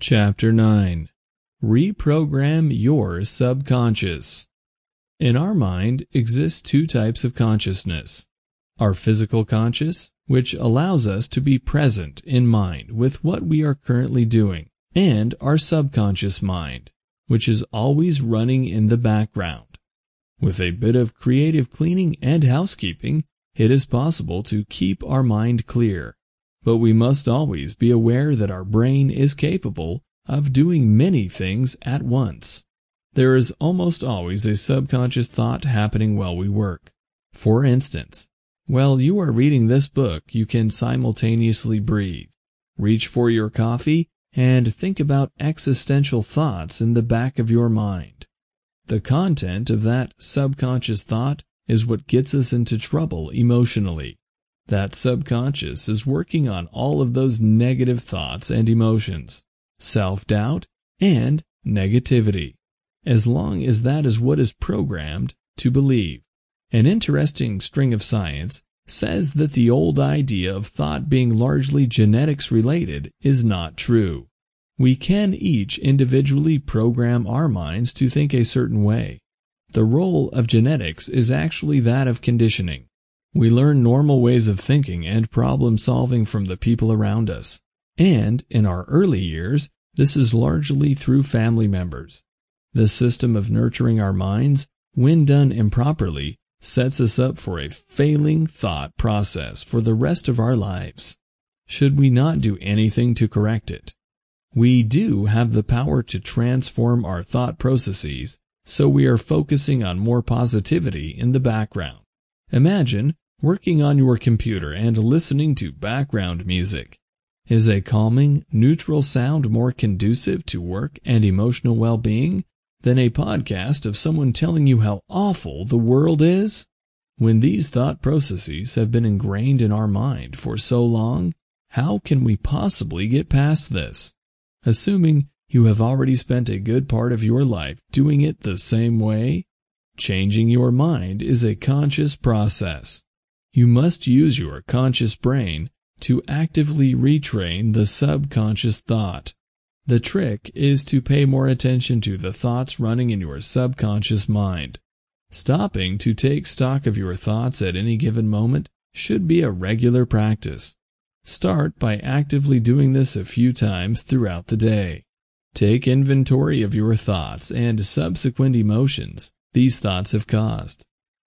Chapter 9 Reprogram Your Subconscious In our mind exist two types of consciousness. Our physical conscious, which allows us to be present in mind with what we are currently doing, and our subconscious mind, which is always running in the background. With a bit of creative cleaning and housekeeping, it is possible to keep our mind clear but we must always be aware that our brain is capable of doing many things at once. There is almost always a subconscious thought happening while we work. For instance, while you are reading this book, you can simultaneously breathe, reach for your coffee, and think about existential thoughts in the back of your mind. The content of that subconscious thought is what gets us into trouble emotionally. That subconscious is working on all of those negative thoughts and emotions, self-doubt, and negativity, as long as that is what is programmed to believe. An interesting string of science says that the old idea of thought being largely genetics related is not true. We can each individually program our minds to think a certain way. The role of genetics is actually that of conditioning. We learn normal ways of thinking and problem solving from the people around us. And, in our early years, this is largely through family members. This system of nurturing our minds, when done improperly, sets us up for a failing thought process for the rest of our lives. Should we not do anything to correct it? We do have the power to transform our thought processes, so we are focusing on more positivity in the background. Imagine working on your computer and listening to background music. Is a calming, neutral sound more conducive to work and emotional well-being than a podcast of someone telling you how awful the world is? When these thought processes have been ingrained in our mind for so long, how can we possibly get past this? Assuming you have already spent a good part of your life doing it the same way, Changing your mind is a conscious process. You must use your conscious brain to actively retrain the subconscious thought. The trick is to pay more attention to the thoughts running in your subconscious mind. Stopping to take stock of your thoughts at any given moment should be a regular practice. Start by actively doing this a few times throughout the day. Take inventory of your thoughts and subsequent emotions these thoughts have caused.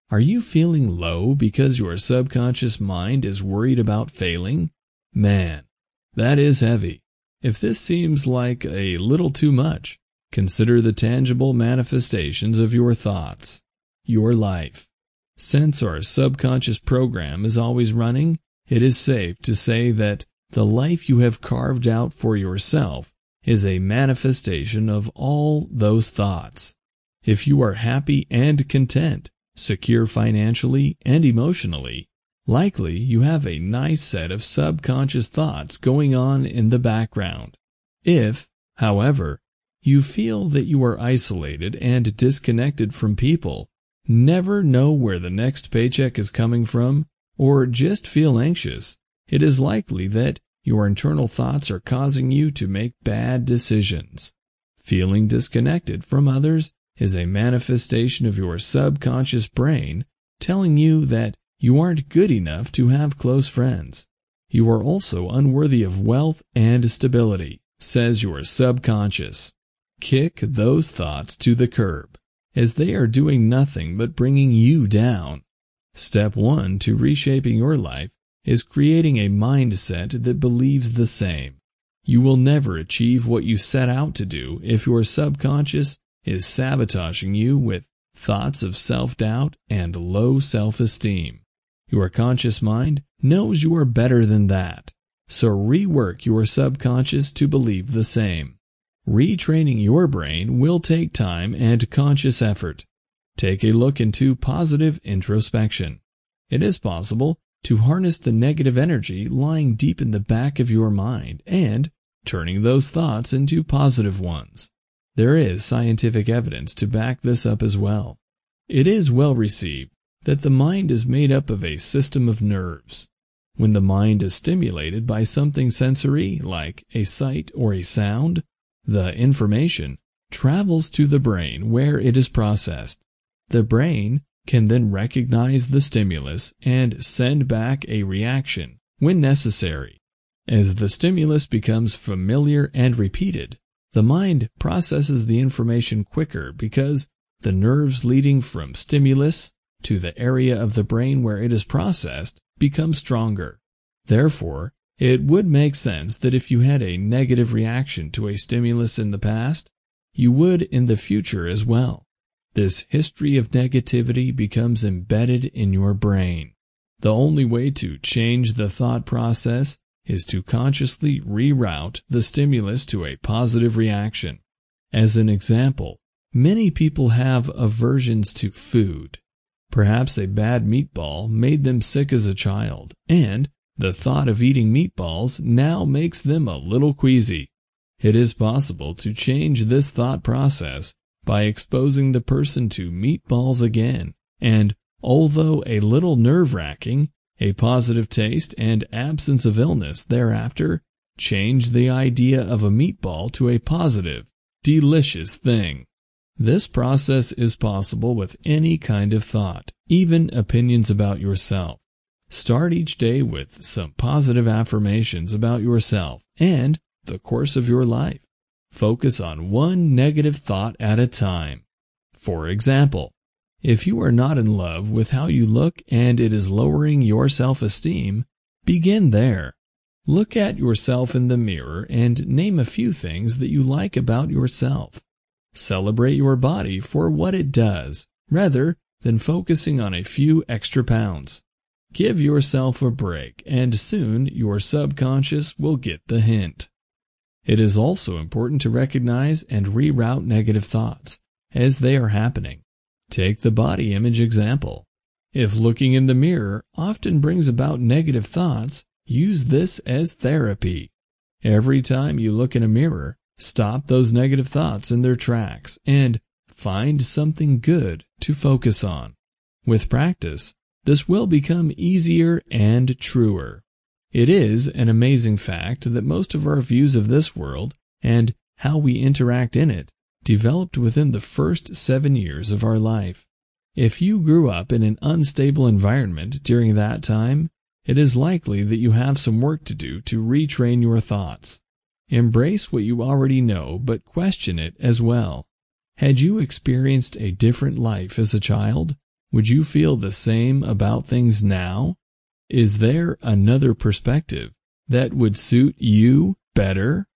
Are you feeling low because your subconscious mind is worried about failing? Man, that is heavy. If this seems like a little too much, consider the tangible manifestations of your thoughts, your life. Since our subconscious program is always running, it is safe to say that the life you have carved out for yourself is a manifestation of all those thoughts. If you are happy and content, secure financially and emotionally, likely you have a nice set of subconscious thoughts going on in the background. If, however, you feel that you are isolated and disconnected from people, never know where the next paycheck is coming from, or just feel anxious, it is likely that your internal thoughts are causing you to make bad decisions. Feeling disconnected from others is a manifestation of your subconscious brain telling you that you aren't good enough to have close friends. You are also unworthy of wealth and stability, says your subconscious. Kick those thoughts to the curb, as they are doing nothing but bringing you down. Step 1 to reshaping your life is creating a mindset that believes the same. You will never achieve what you set out to do if your subconscious is sabotaging you with thoughts of self-doubt and low self-esteem. Your conscious mind knows you are better than that, so rework your subconscious to believe the same. Retraining your brain will take time and conscious effort. Take a look into positive introspection. It is possible to harness the negative energy lying deep in the back of your mind and turning those thoughts into positive ones. There is scientific evidence to back this up as well. It is well received that the mind is made up of a system of nerves. When the mind is stimulated by something sensory, like a sight or a sound, The information travels to the brain where it is processed. The brain can then recognize the stimulus and send back a reaction when necessary. As the stimulus becomes familiar and repeated, the mind processes the information quicker because the nerves leading from stimulus to the area of the brain where it is processed become stronger. Therefore, it would make sense that if you had a negative reaction to a stimulus in the past, you would in the future as well. This history of negativity becomes embedded in your brain. The only way to change the thought process is to consciously reroute the stimulus to a positive reaction. As an example, many people have aversions to food. Perhaps a bad meatball made them sick as a child, and the thought of eating meatballs now makes them a little queasy. It is possible to change this thought process by exposing the person to meatballs again, and although a little nerve-wracking, a positive taste and absence of illness thereafter change the idea of a meatball to a positive, delicious thing. This process is possible with any kind of thought, even opinions about yourself. Start each day with some positive affirmations about yourself and the course of your life. Focus on one negative thought at a time. For example, if you are not in love with how you look and it is lowering your self-esteem, begin there. Look at yourself in the mirror and name a few things that you like about yourself. Celebrate your body for what it does, rather than focusing on a few extra pounds. Give yourself a break, and soon your subconscious will get the hint. It is also important to recognize and reroute negative thoughts as they are happening. Take the body image example. If looking in the mirror often brings about negative thoughts, use this as therapy. Every time you look in a mirror, stop those negative thoughts in their tracks and find something good to focus on. With practice, this will become easier and truer. It is an amazing fact that most of our views of this world and how we interact in it developed within the first seven years of our life. If you grew up in an unstable environment during that time, it is likely that you have some work to do to retrain your thoughts. Embrace what you already know, but question it as well. Had you experienced a different life as a child? Would you feel the same about things now? Is there another perspective that would suit you better?